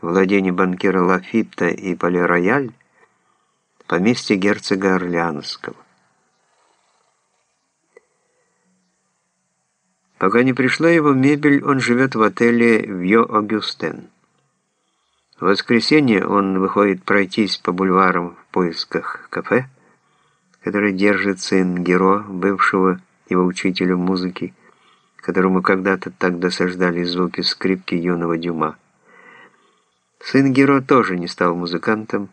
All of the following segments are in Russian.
владение банкира Лафитта и Пале-Рояль, поместье герцога Орлеанского. Пока не пришла его мебель, он живет в отеле Вьо-Огюстен. В воскресенье он выходит пройтись по бульварам в поисках кафе, который держит сын Геро, бывшего его учителя музыки, которому когда-то так досаждали звуки скрипки юного Дюма. Сын Геро тоже не стал музыкантом,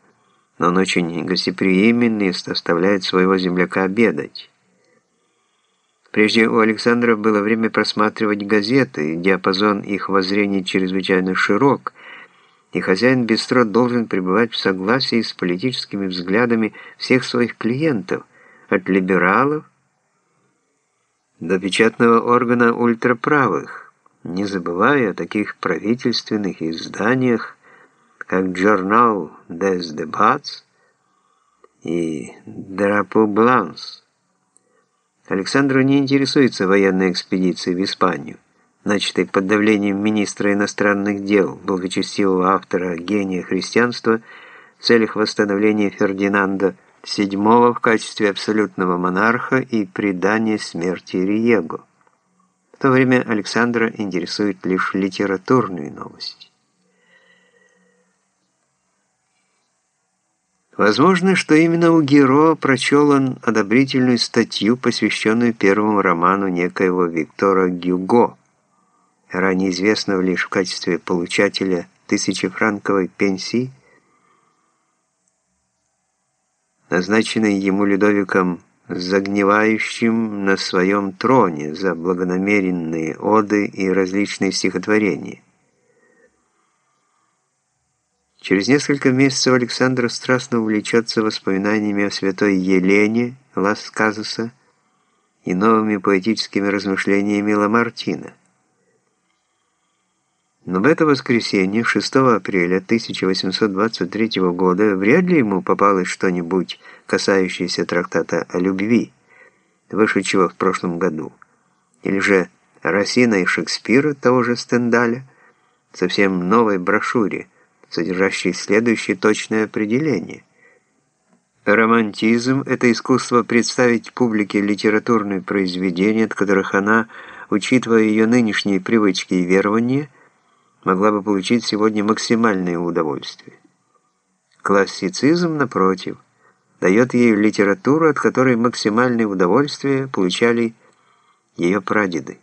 но он очень гостеприименный и оставляет своего земляка обедать. Прежде у Александра было время просматривать газеты, диапазон их воззрений чрезвычайно широк, и хозяин бистро должен пребывать в согласии с политическими взглядами всех своих клиентов, от либералов до печатного органа ультраправых, не забывая о таких правительственных изданиях, как журнал «Des Debats» и «Drapeau Blanc». Александру не интересуется военной экспедицией в Испанию, начатой под давлением министра иностранных дел, благочестивого автора «Гения христианства» в целях восстановления Фердинанда VII в качестве абсолютного монарха и предания смерти Риего. В то время Александра интересует лишь литературные новости. Возможно, что именно у Геро прочел он одобрительную статью, посвященную первому роману некоего Виктора Гюго, ранее известного лишь в качестве получателя тысячефранковой пенсии, назначенной ему Людовиком загнивающим на своем троне за благонамеренные оды и различные стихотворения. Через несколько месяцев Александр страстно увлечется воспоминаниями о святой Елене Лас Казуса и новыми поэтическими размышлениями Ламартина. Но в это воскресенье, 6 апреля 1823 года, вряд ли ему попалось что-нибудь, касающееся трактата о любви, вышедшего в прошлом году, или же Рассина и Шекспира того же Стендаля, совсем новой брошюре – содержащий следующее точное определение. Романтизм – это искусство представить публике литературные произведения, от которых она, учитывая ее нынешние привычки и верования, могла бы получить сегодня максимальное удовольствие. Классицизм, напротив, дает ей литературу, от которой максимальное удовольствие получали ее прадеды.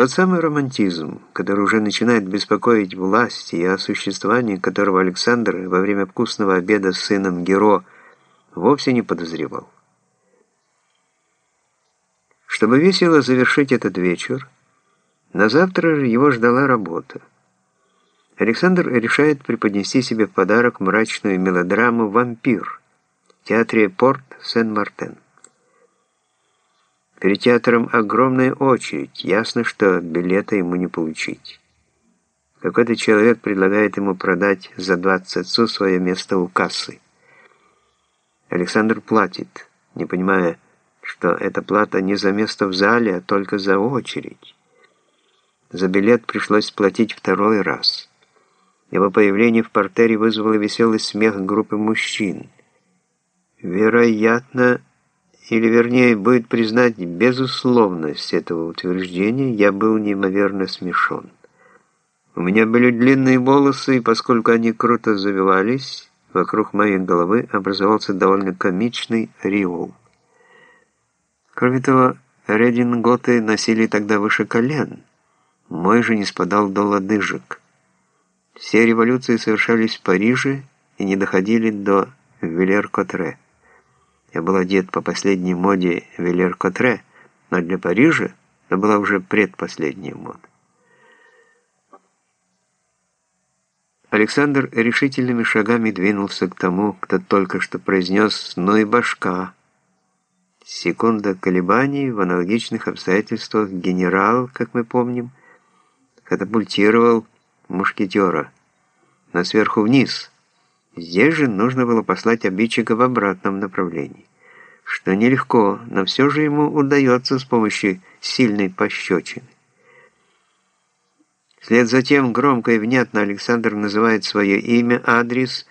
Тот самый романтизм, который уже начинает беспокоить власть и о существовании которого Александр во время вкусного обеда с сыном Геро вовсе не подозревал. Чтобы весело завершить этот вечер, на завтра его ждала работа. Александр решает преподнести себе в подарок мрачную мелодраму «Вампир» в театре Порт Сен-Мартен. Перед театром огромная очередь. Ясно, что билета ему не получить. Какой-то человек предлагает ему продать за 20 су свое место у кассы. Александр платит, не понимая, что эта плата не за место в зале, а только за очередь. За билет пришлось платить второй раз. Его появление в портере вызвало веселый смех группы мужчин. Вероятно, или вернее будет признать безусловность этого утверждения, я был неимоверно смешон. У меня были длинные волосы, и поскольку они круто завивались, вокруг моей головы образовался довольно комичный ореол. Кроме того, рединготы носили тогда выше колен, мой же не спадал до лодыжек. Все революции совершались в Париже и не доходили до Вилер-Котре. Я был одет по последней моде Велер-Котре, но для Парижа это была уже предпоследняя мода. Александр решительными шагами двинулся к тому, кто только что произнес «ну и башка». Секунда колебаний в аналогичных обстоятельствах генерал, как мы помним, катапультировал мушкетера, но сверху вниз – Здесь же нужно было послать обидчика в обратном направлении, что нелегко, но все же ему удается с помощью сильной пощечины. Вслед за тем громко и внятно Александр называет свое имя, адрес